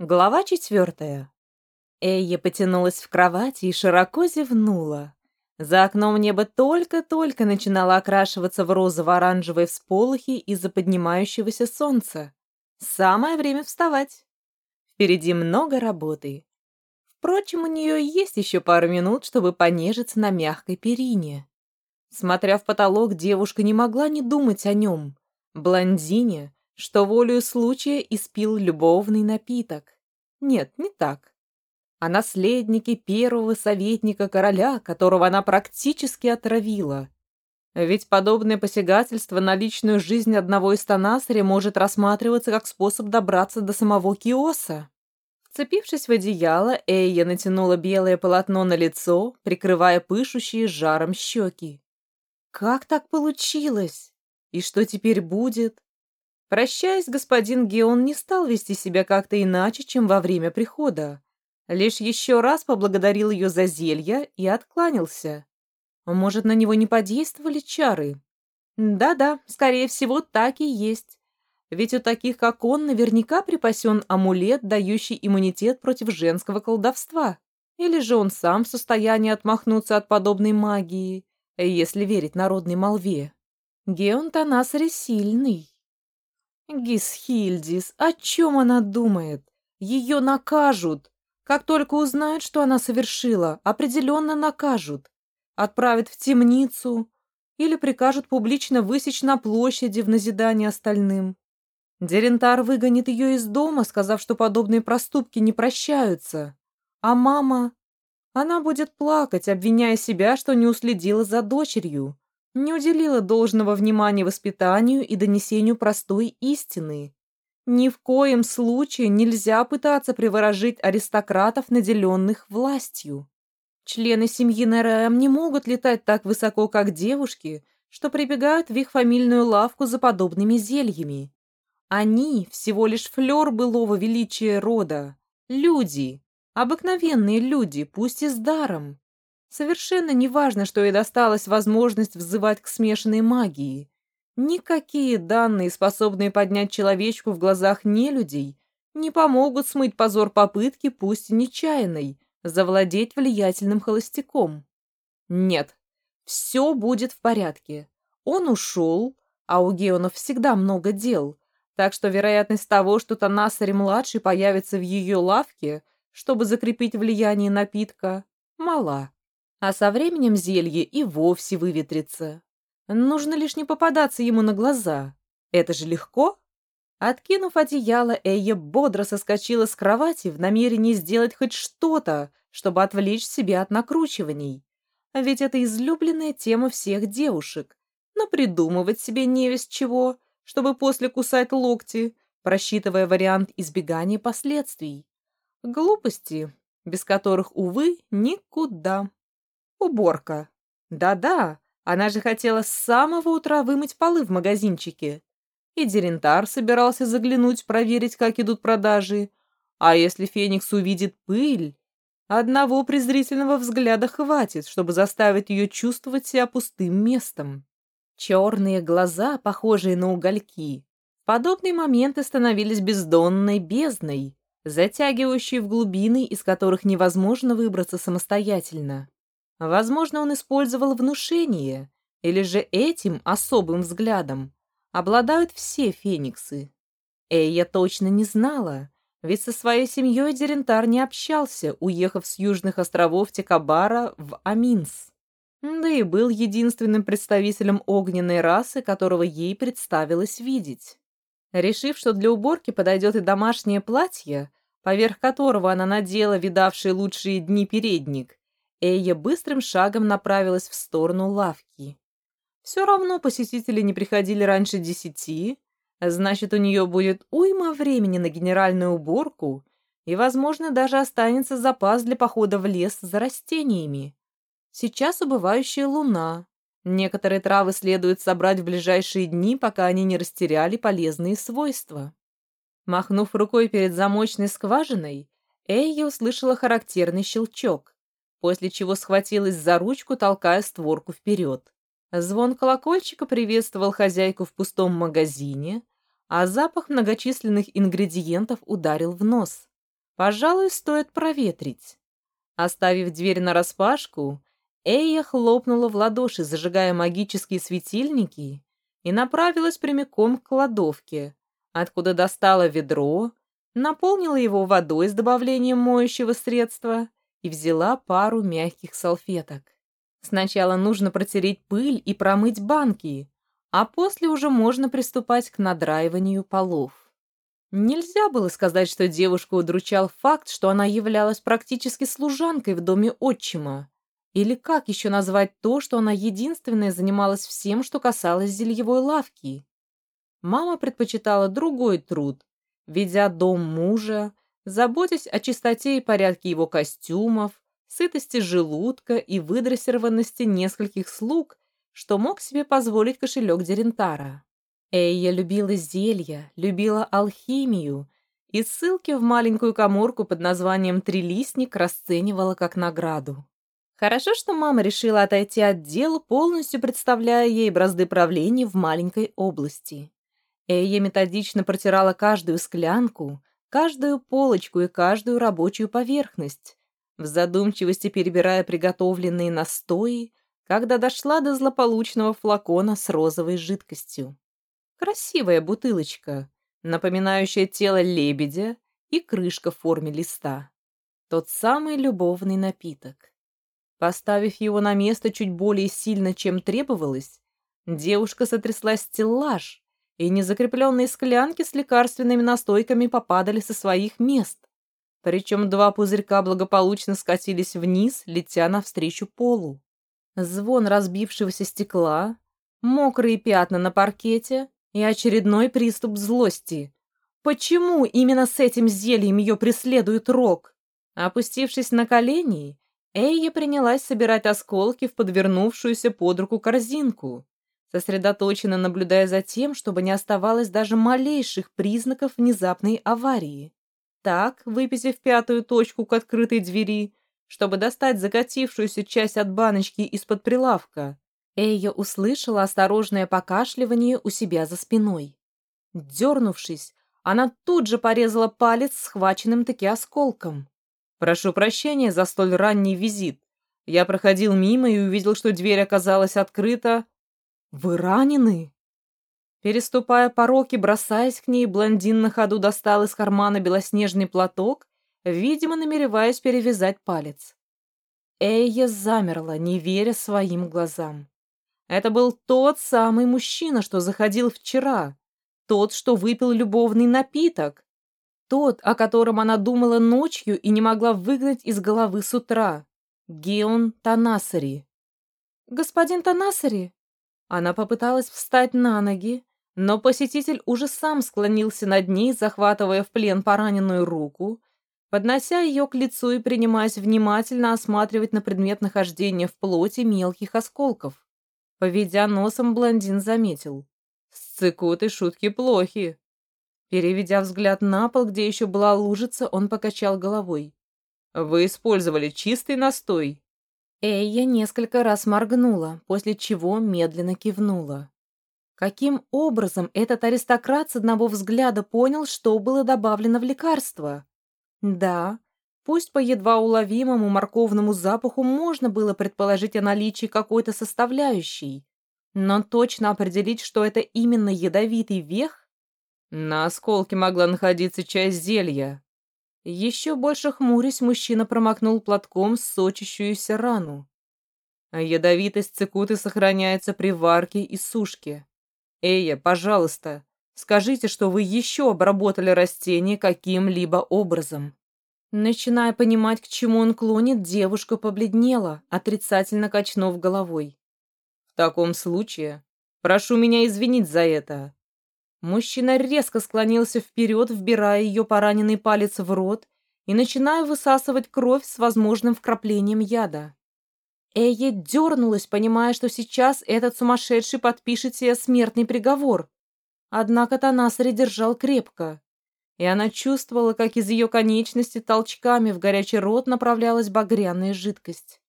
Глава четвертая. Эйя потянулась в кровати и широко зевнула. За окном небо только-только начинало окрашиваться в розово-оранжевые всполохи из-за поднимающегося солнца. Самое время вставать. Впереди много работы. Впрочем, у нее есть еще пару минут, чтобы понежиться на мягкой перине. Смотря в потолок, девушка не могла не думать о нем. Блондине, что волею случая испил любовный напиток. Нет, не так. О наследнике первого советника короля, которого она практически отравила. Ведь подобное посягательство на личную жизнь одного из Танасари может рассматриваться как способ добраться до самого Киоса. Вцепившись в одеяло, Эйя натянула белое полотно на лицо, прикрывая пышущие жаром щеки. Как так получилось? И что теперь будет? Прощаясь, господин Геон не стал вести себя как-то иначе, чем во время прихода. Лишь еще раз поблагодарил ее за зелья и откланялся. Может, на него не подействовали чары? Да-да, скорее всего, так и есть. Ведь у таких, как он, наверняка припасен амулет, дающий иммунитет против женского колдовства. Или же он сам в состоянии отмахнуться от подобной магии, если верить народной молве. Геон Танасари сильный. Гисхильдис, о чем она думает? Ее накажут. Как только узнают, что она совершила, определенно накажут. Отправят в темницу или прикажут публично высечь на площади в назидание остальным. Дерентар выгонит ее из дома, сказав, что подобные проступки не прощаются. А мама... Она будет плакать, обвиняя себя, что не уследила за дочерью не уделила должного внимания воспитанию и донесению простой истины. Ни в коем случае нельзя пытаться приворожить аристократов, наделенных властью. Члены семьи Нерэм не могут летать так высоко, как девушки, что прибегают в их фамильную лавку за подобными зельями. Они всего лишь флер былого величия рода. Люди. Обыкновенные люди, пусть и с даром. Совершенно неважно, что ей досталась возможность взывать к смешанной магии. Никакие данные, способные поднять человечку в глазах нелюдей, не помогут смыть позор попытки, пусть и нечаянной, завладеть влиятельным холостяком. Нет, все будет в порядке. Он ушел, а у Геонов всегда много дел, так что вероятность того, что Танасари-младший появится в ее лавке, чтобы закрепить влияние напитка, мала а со временем зелье и вовсе выветрится. Нужно лишь не попадаться ему на глаза. Это же легко. Откинув одеяло, Эйя бодро соскочила с кровати в намерении сделать хоть что-то, чтобы отвлечь себя от накручиваний. Ведь это излюбленная тема всех девушек. Но придумывать себе невесть чего, чтобы после кусать локти, просчитывая вариант избегания последствий. Глупости, без которых, увы, никуда. Уборка. Да-да, она же хотела с самого утра вымыть полы в магазинчике. И Дерентар собирался заглянуть, проверить, как идут продажи. А если Феникс увидит пыль, одного презрительного взгляда хватит, чтобы заставить ее чувствовать себя пустым местом. Черные глаза, похожие на угольки, в подобные моменты становились бездонной бездной, затягивающей в глубины, из которых невозможно выбраться самостоятельно. Возможно, он использовал внушение, или же этим особым взглядом обладают все фениксы. Эйя точно не знала, ведь со своей семьей Дерентар не общался, уехав с южных островов Текабара в Аминс. Да и был единственным представителем огненной расы, которого ей представилось видеть. Решив, что для уборки подойдет и домашнее платье, поверх которого она надела видавший лучшие дни передник, Эйя быстрым шагом направилась в сторону лавки. Все равно посетители не приходили раньше десяти, значит, у нее будет уйма времени на генеральную уборку и, возможно, даже останется запас для похода в лес за растениями. Сейчас убывающая луна. Некоторые травы следует собрать в ближайшие дни, пока они не растеряли полезные свойства. Махнув рукой перед замочной скважиной, Эйя услышала характерный щелчок после чего схватилась за ручку, толкая створку вперед. Звон колокольчика приветствовал хозяйку в пустом магазине, а запах многочисленных ингредиентов ударил в нос. Пожалуй, стоит проветрить. Оставив дверь нараспашку, Эйя хлопнула в ладоши, зажигая магические светильники, и направилась прямиком к кладовке, откуда достала ведро, наполнила его водой с добавлением моющего средства и взяла пару мягких салфеток. Сначала нужно протереть пыль и промыть банки, а после уже можно приступать к надраиванию полов. Нельзя было сказать, что девушку удручал факт, что она являлась практически служанкой в доме отчима, или как еще назвать то, что она единственная занималась всем, что касалось зельевой лавки? Мама предпочитала другой труд, ведя дом мужа, заботясь о чистоте и порядке его костюмов, сытости желудка и выдрессированности нескольких слуг, что мог себе позволить кошелек Дерентара. Эйя любила зелья, любила алхимию, и ссылки в маленькую коморку под названием «Трилистник» расценивала как награду. Хорошо, что мама решила отойти от дел, полностью представляя ей бразды правления в маленькой области. Эйя методично протирала каждую склянку, каждую полочку и каждую рабочую поверхность, в задумчивости перебирая приготовленные настои, когда дошла до злополучного флакона с розовой жидкостью. Красивая бутылочка, напоминающая тело лебедя и крышка в форме листа. Тот самый любовный напиток. Поставив его на место чуть более сильно, чем требовалось, девушка сотрясла стеллаж, и незакрепленные склянки с лекарственными настойками попадали со своих мест. Причем два пузырька благополучно скатились вниз, летя навстречу полу. Звон разбившегося стекла, мокрые пятна на паркете и очередной приступ злости. Почему именно с этим зельем ее преследует Рок? Опустившись на колени, Эйя принялась собирать осколки в подвернувшуюся под руку корзинку, сосредоточенно наблюдая за тем, чтобы не оставалось даже малейших признаков внезапной аварии. Так, выписав пятую точку к открытой двери, чтобы достать закатившуюся часть от баночки из-под прилавка, Эйя услышала осторожное покашливание у себя за спиной. Дернувшись, она тут же порезала палец схваченным таки осколком. «Прошу прощения за столь ранний визит. Я проходил мимо и увидел, что дверь оказалась открыта. Вы ранены?» Переступая порог и бросаясь к ней, блондин на ходу достал из кармана белоснежный платок, видимо, намереваясь перевязать палец. Эйя замерла, не веря своим глазам. Это был тот самый мужчина, что заходил вчера, тот, что выпил любовный напиток, тот, о котором она думала ночью и не могла выгнать из головы с утра. Геон Танасари. «Господин Танасари!» Она попыталась встать на ноги, но посетитель уже сам склонился над ней, захватывая в плен пораненную руку, поднося ее к лицу и принимаясь внимательно осматривать на предмет нахождения в плоти мелких осколков. Поведя носом, блондин заметил. «С цикуты шутки плохи. Переведя взгляд на пол, где еще была лужица, он покачал головой. «Вы использовали чистый настой?» Эйя несколько раз моргнула, после чего медленно кивнула. Каким образом этот аристократ с одного взгляда понял, что было добавлено в лекарство? Да, пусть по едва уловимому морковному запаху можно было предположить о наличии какой-то составляющей, но точно определить, что это именно ядовитый вех, на осколке могла находиться часть зелья. Еще больше хмурясь, мужчина промокнул платком сочащуюся рану. А ядовитость цикуты сохраняется при варке и сушке. Эя, пожалуйста, скажите, что вы еще обработали растение каким-либо образом. Начиная понимать, к чему он клонит, девушка побледнела, отрицательно качнув головой. В таком случае, прошу меня извинить за это. Мужчина резко склонился вперед, вбирая ее пораненный палец в рот и начиная высасывать кровь с возможным вкраплением яда. Эйя дернулась, понимая, что сейчас этот сумасшедший подпишет себе смертный приговор. Однако Танасари держал крепко, и она чувствовала, как из ее конечности толчками в горячий рот направлялась багряная жидкость.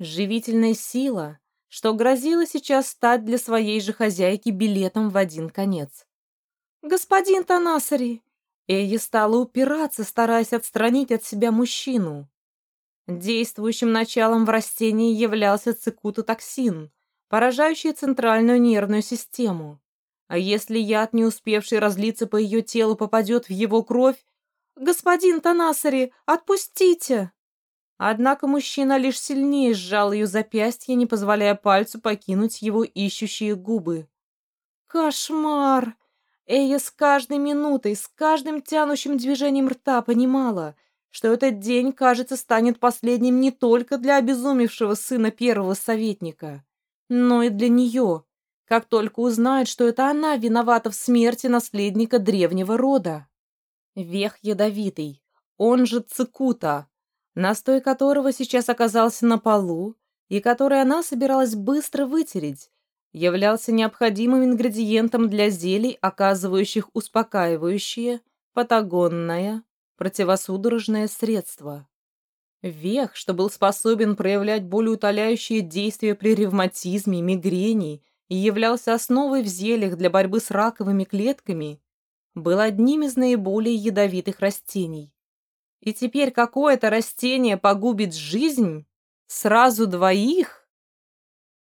Живительная сила, что грозила сейчас стать для своей же хозяйки билетом в один конец. «Господин Танасари, Эйя стала упираться, стараясь отстранить от себя мужчину. Действующим началом в растении являлся цикутотоксин, поражающий центральную нервную систему. А если яд, не успевший разлиться по ее телу, попадет в его кровь, «Господин Танасари, отпустите!» Однако мужчина лишь сильнее сжал ее запястье, не позволяя пальцу покинуть его ищущие губы. «Кошмар!» Эя с каждой минутой, с каждым тянущим движением рта понимала, что этот день, кажется, станет последним не только для обезумевшего сына первого советника, но и для нее, как только узнает, что это она виновата в смерти наследника древнего рода. Вех ядовитый, он же цикута, настой которого сейчас оказался на полу и который она собиралась быстро вытереть, являлся необходимым ингредиентом для зелий, оказывающих успокаивающее, патагонное, противосудорожное средство. Вех, что был способен проявлять болеутоляющие действия при ревматизме, мигрени и являлся основой в зельях для борьбы с раковыми клетками, был одним из наиболее ядовитых растений. И теперь какое-то растение погубит жизнь? Сразу двоих?